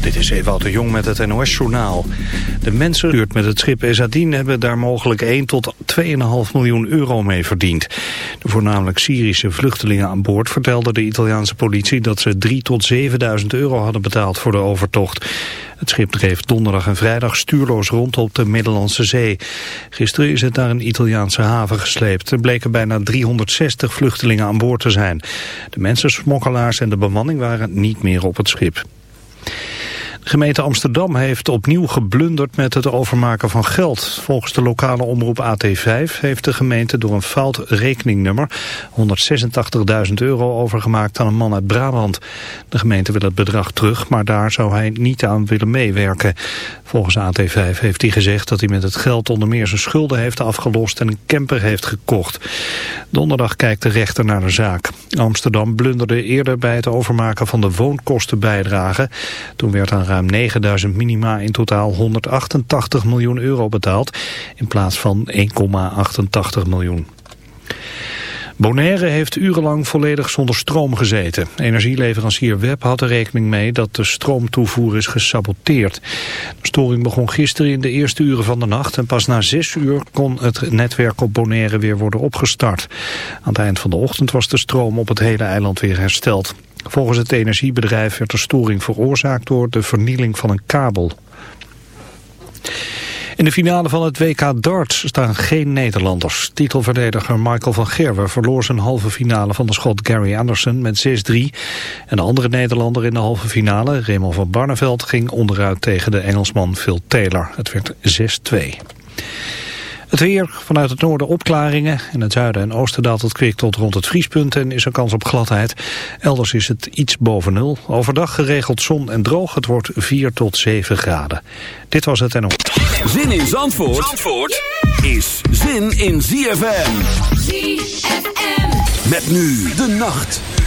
Dit is Ewout de Jong met het NOS-journaal. De mensen met het schip Ezadin hebben daar mogelijk 1 tot 2,5 miljoen euro mee verdiend. De voornamelijk Syrische vluchtelingen aan boord vertelden de Italiaanse politie dat ze 3 tot 7.000 euro hadden betaald voor de overtocht. Het schip dreef donderdag en vrijdag stuurloos rond op de Middellandse Zee. Gisteren is het naar een Italiaanse haven gesleept. Er bleken bijna 360 vluchtelingen aan boord te zijn. De mensensmokkelaars en de bemanning waren niet meer op het schip. Gemeente Amsterdam heeft opnieuw geblunderd met het overmaken van geld. Volgens de lokale omroep AT5 heeft de gemeente door een fout rekeningnummer 186.000 euro overgemaakt aan een man uit Brabant. De gemeente wil het bedrag terug, maar daar zou hij niet aan willen meewerken. Volgens AT5 heeft hij gezegd dat hij met het geld onder meer zijn schulden heeft afgelost en een camper heeft gekocht. Donderdag kijkt de rechter naar de zaak. Amsterdam blunderde eerder bij het overmaken van de woonkostenbijdrage. Toen werd aan ruim 9000 minima in totaal 188 miljoen euro betaald in plaats van 1,88 miljoen. Bonaire heeft urenlang volledig zonder stroom gezeten. Energieleverancier Web had er rekening mee dat de stroomtoevoer is gesaboteerd. De storing begon gisteren in de eerste uren van de nacht... en pas na zes uur kon het netwerk op Bonaire weer worden opgestart. Aan het eind van de ochtend was de stroom op het hele eiland weer hersteld. Volgens het energiebedrijf werd de storing veroorzaakt door de vernieling van een kabel. In de finale van het WK darts staan geen Nederlanders. Titelverdediger Michael van Gerwen verloor zijn halve finale van de schot Gary Anderson met 6-3. En de andere Nederlander in de halve finale, Raymond van Barneveld, ging onderuit tegen de Engelsman Phil Taylor. Het werd 6-2. Het weer, vanuit het noorden opklaringen. In het zuiden en oosten daalt het kwik tot rond het vriespunt en is er kans op gladheid. Elders is het iets boven nul. Overdag geregeld zon en droog. Het wordt 4 tot 7 graden. Dit was het en op. Zin in Zandvoort, Zandvoort is zin in ZFM. ZFM. Met nu de nacht.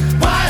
Why?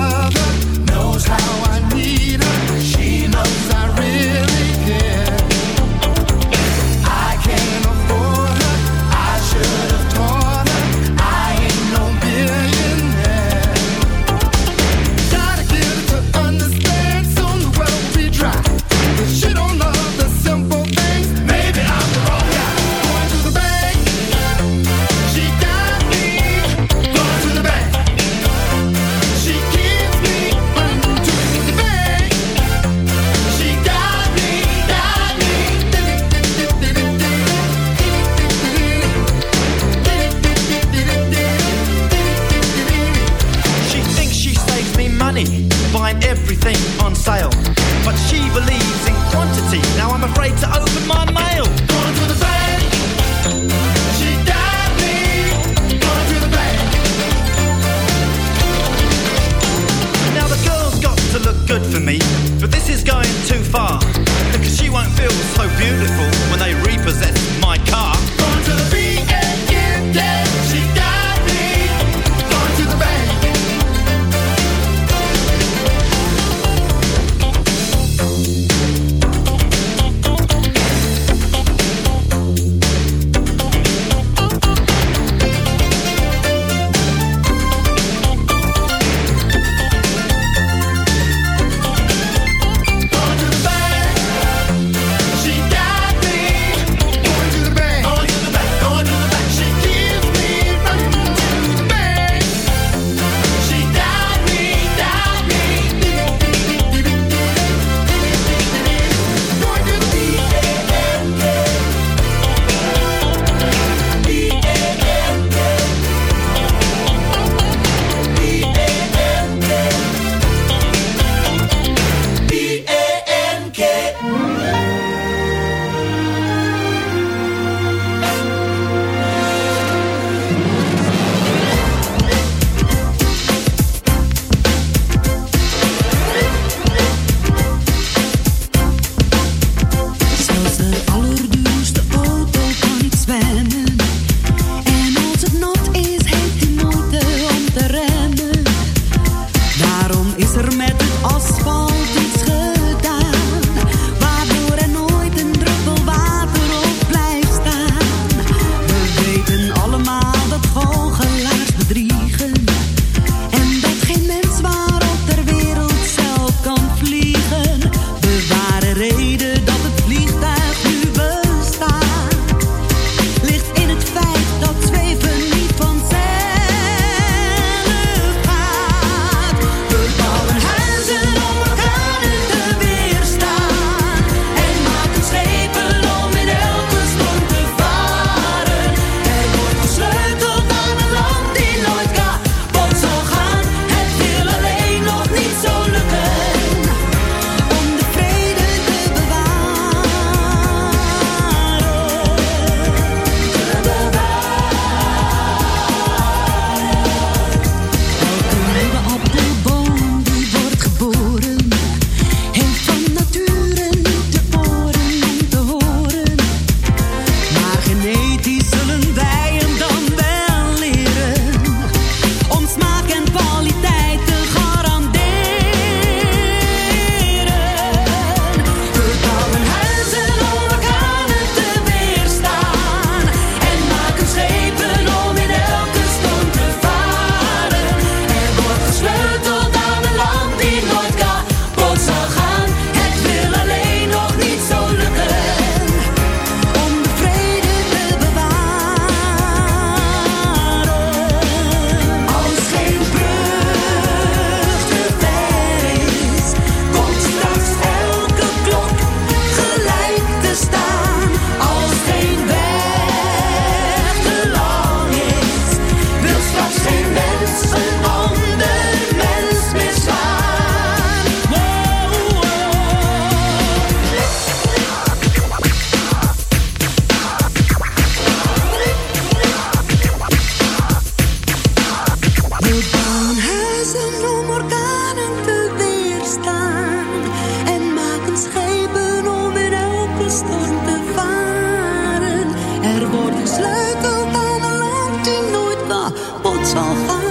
早放。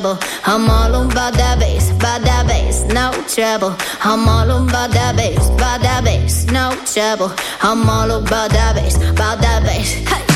treble. I'm all about that bass, by that bass, no treble. I'm all on about that bass, by that bass, no treble. I'm all about that bass, by that bass. Hey.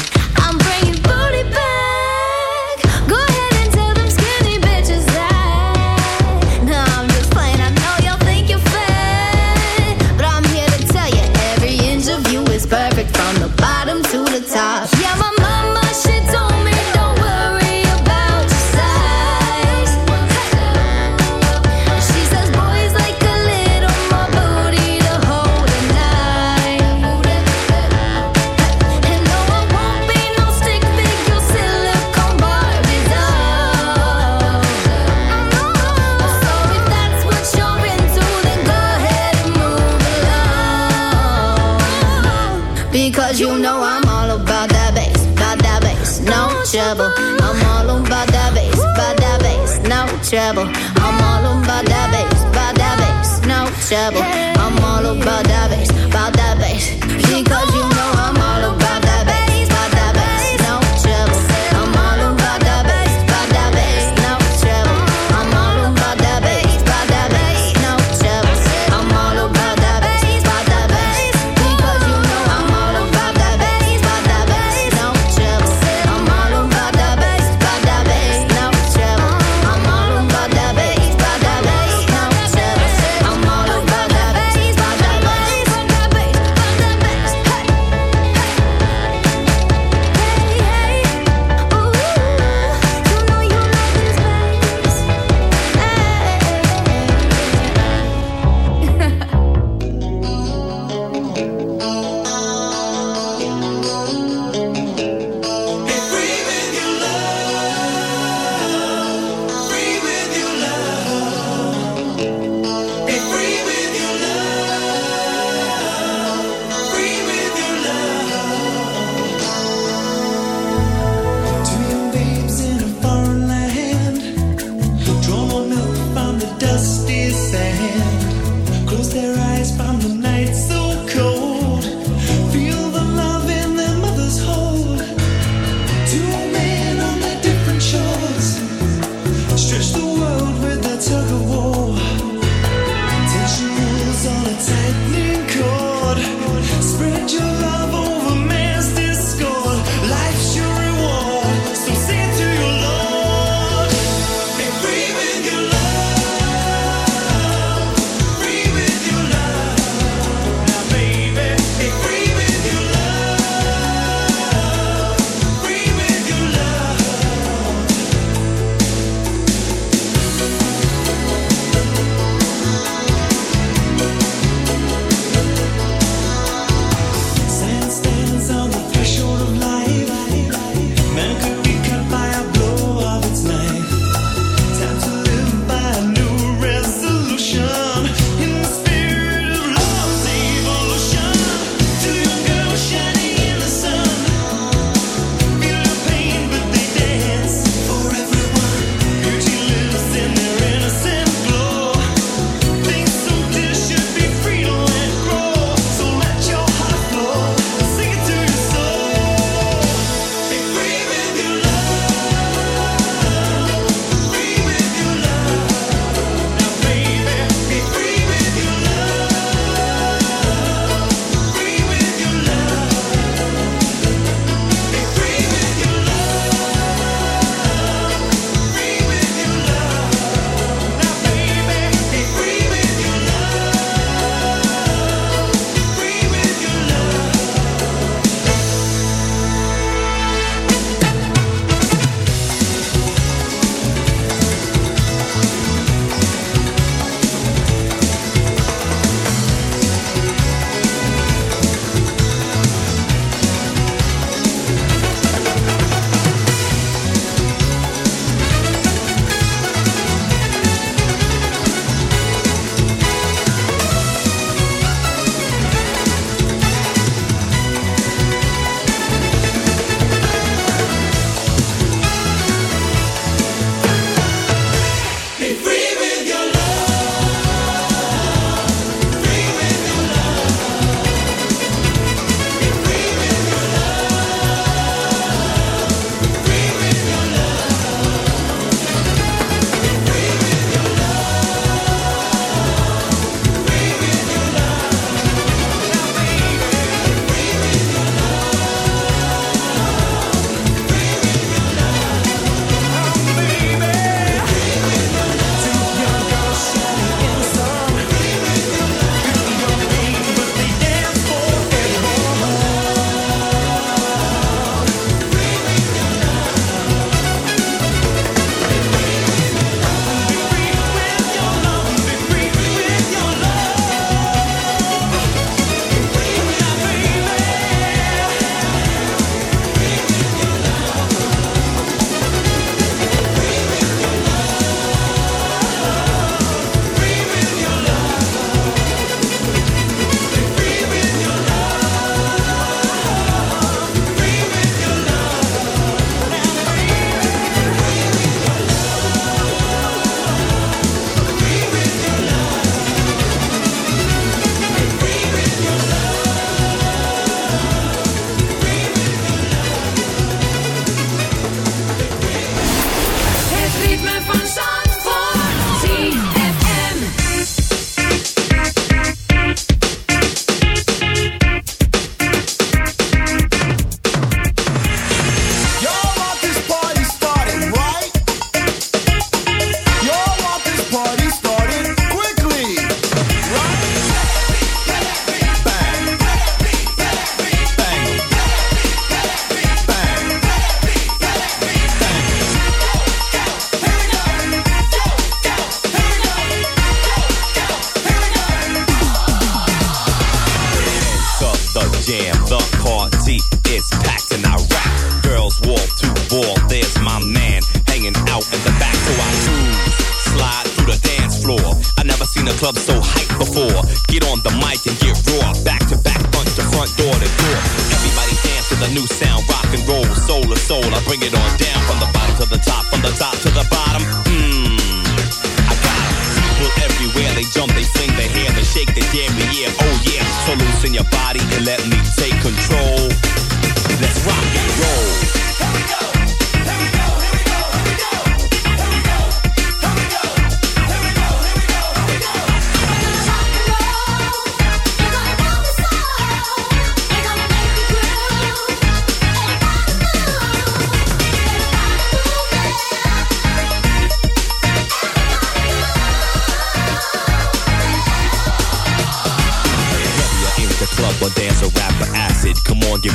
trouble.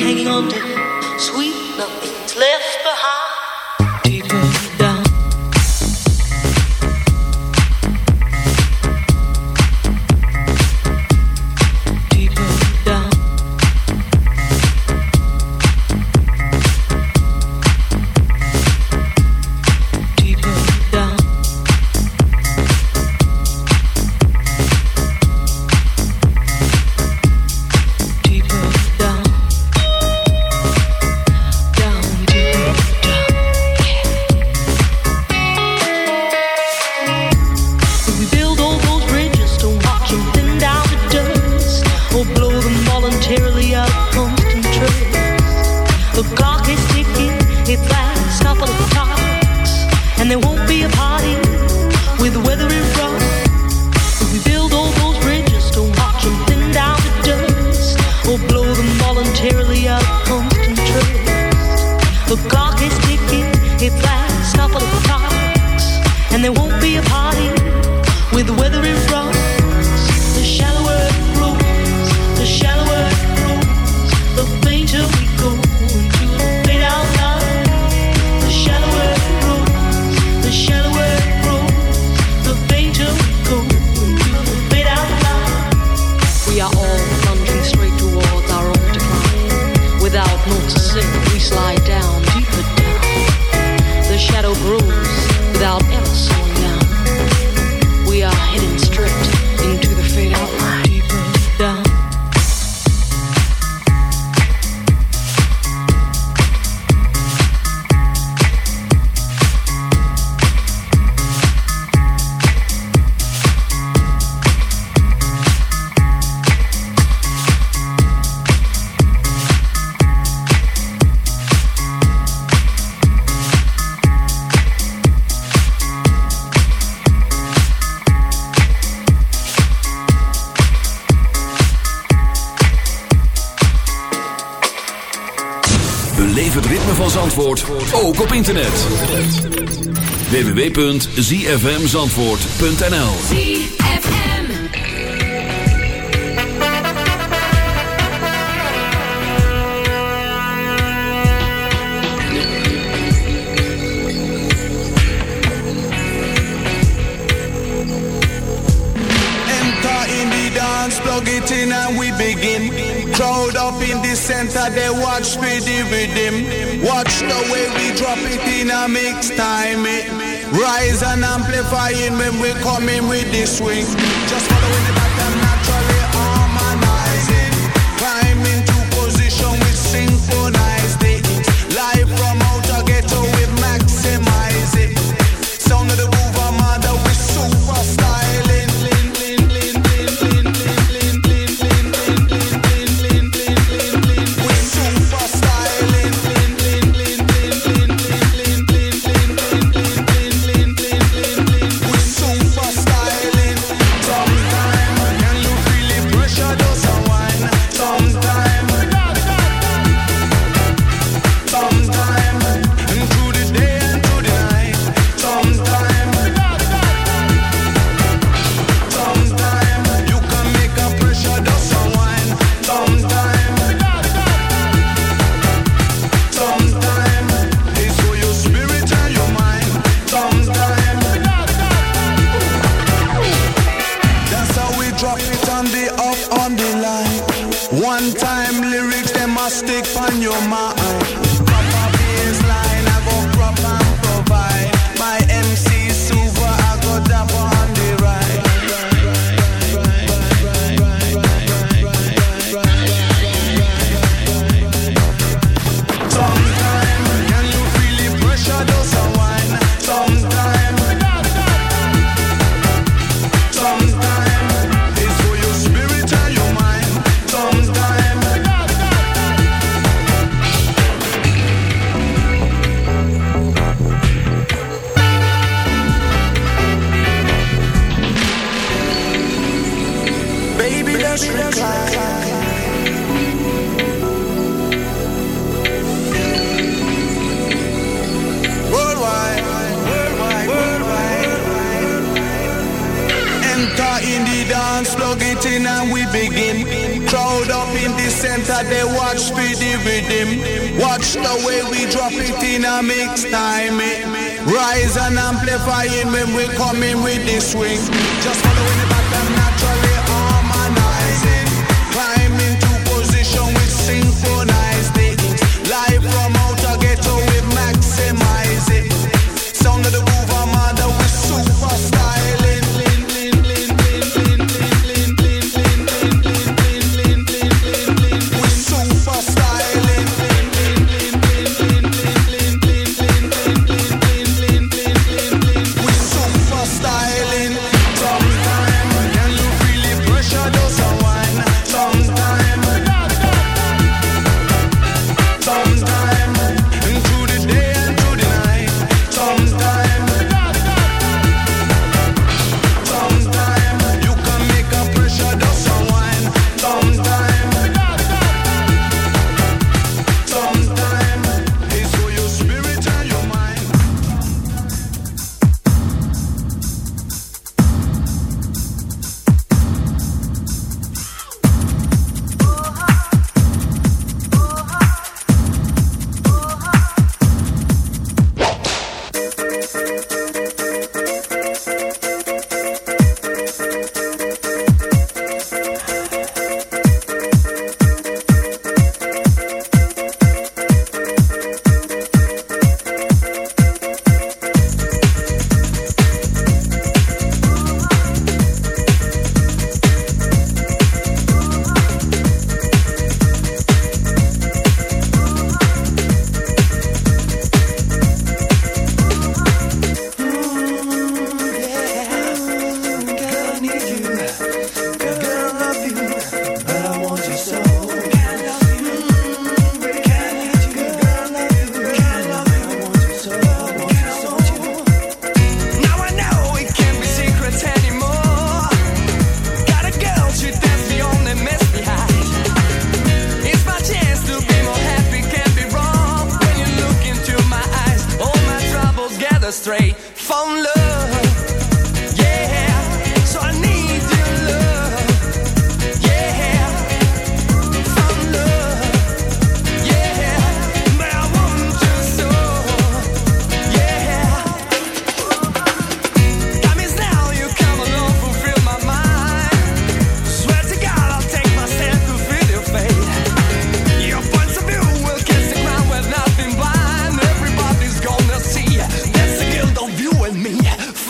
hanging on to Beleef het ritme van Zandvoort ook op internet. www.zfmzandvoort.nl ZFM Enter in the dance, plug it in and we begin. in the center, they watch me the rhythm. Watch the way we drop it in a mix time. It rise and amplifying when we coming with the swing. Just following the pattern. Swing.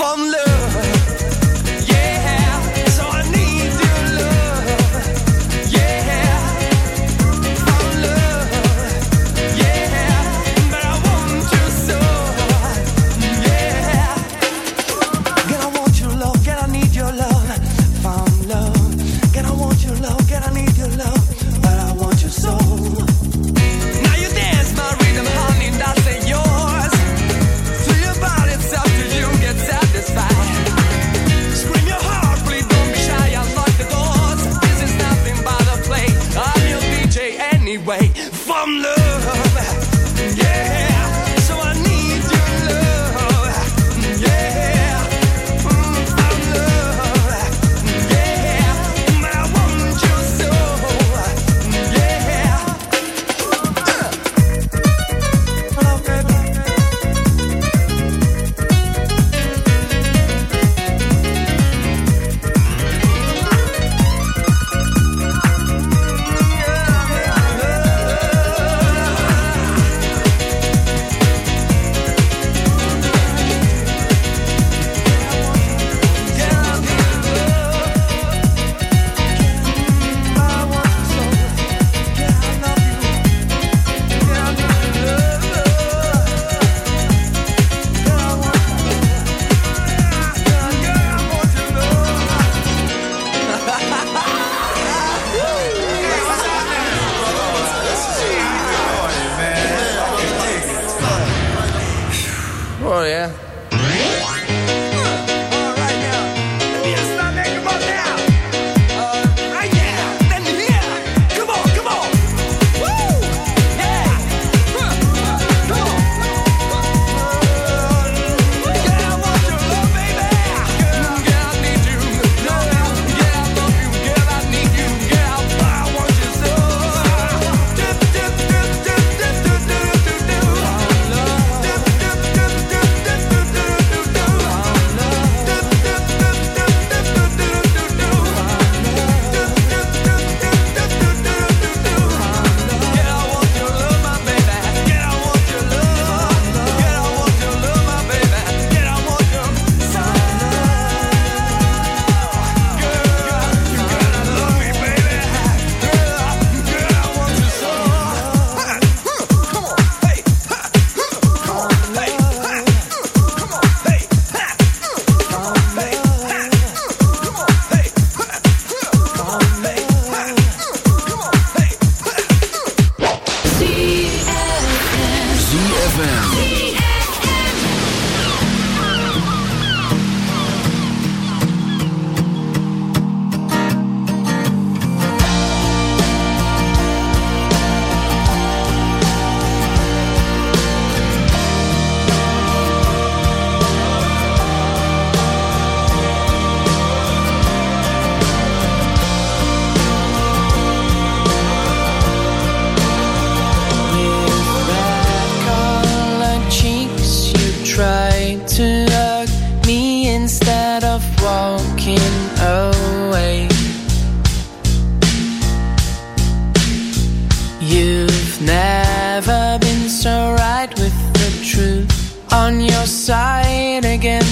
From love.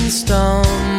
stone.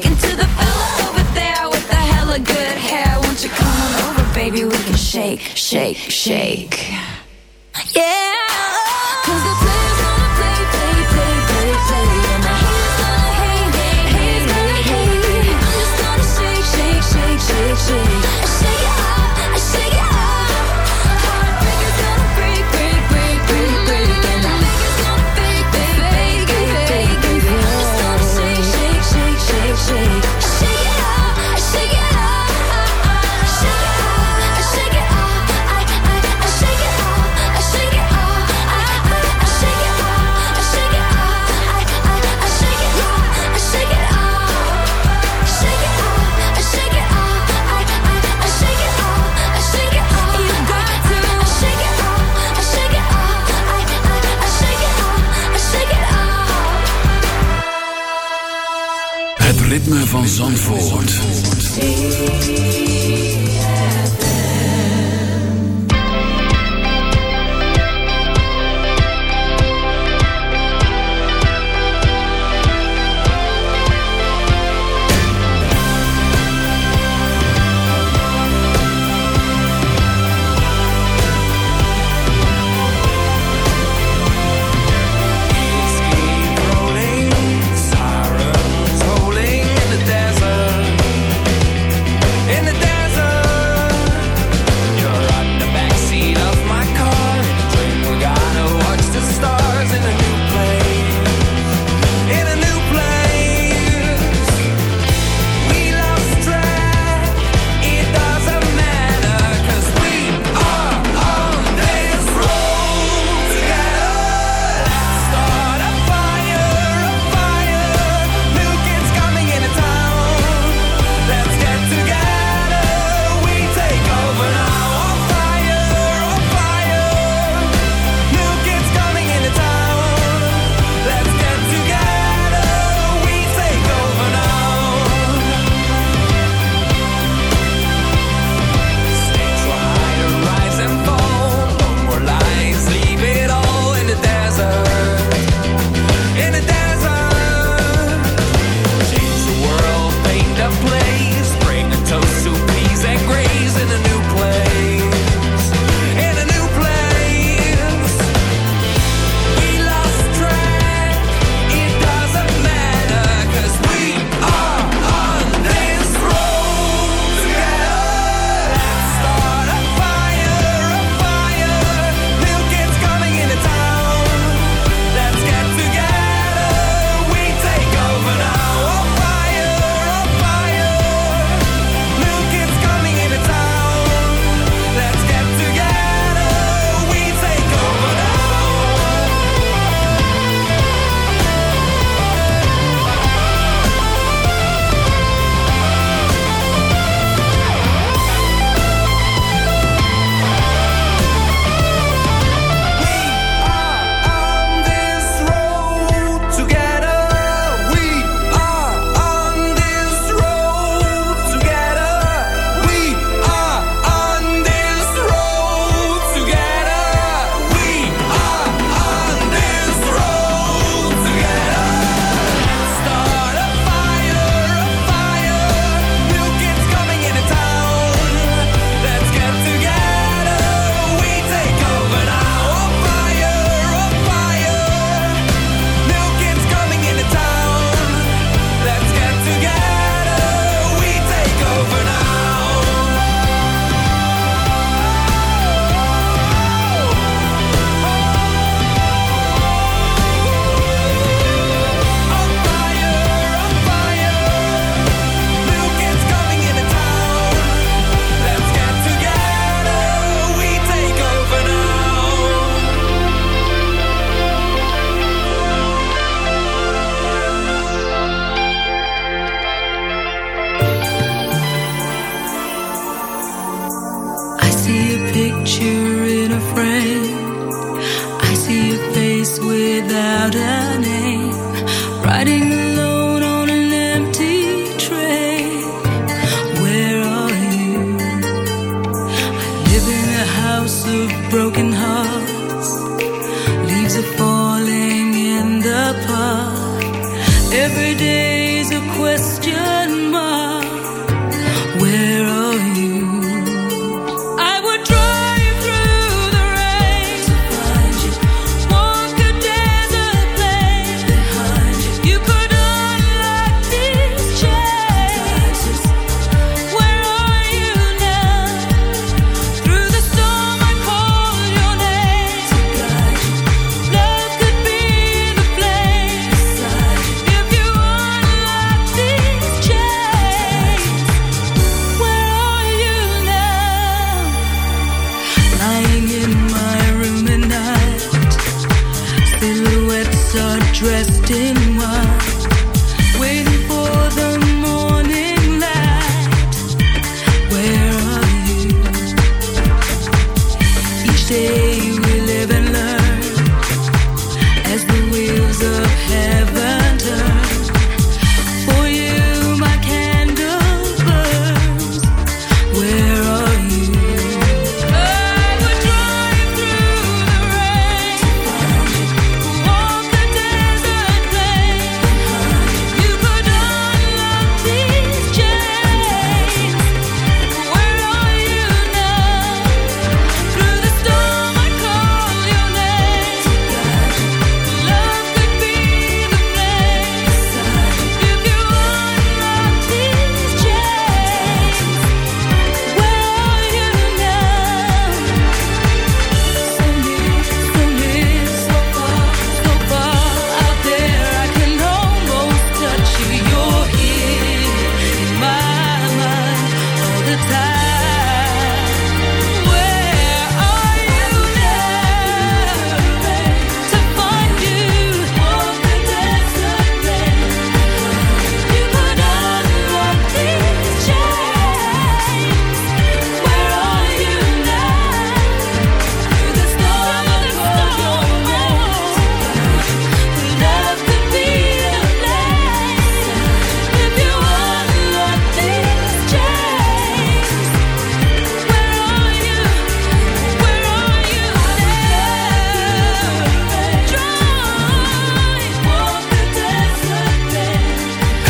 taken to the fella over there with the hella good hair. Won't you come on over, baby? We can shake, shake, shake. Yeah. Cause the Zandvoort.